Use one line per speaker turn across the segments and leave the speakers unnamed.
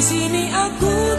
pasti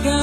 God.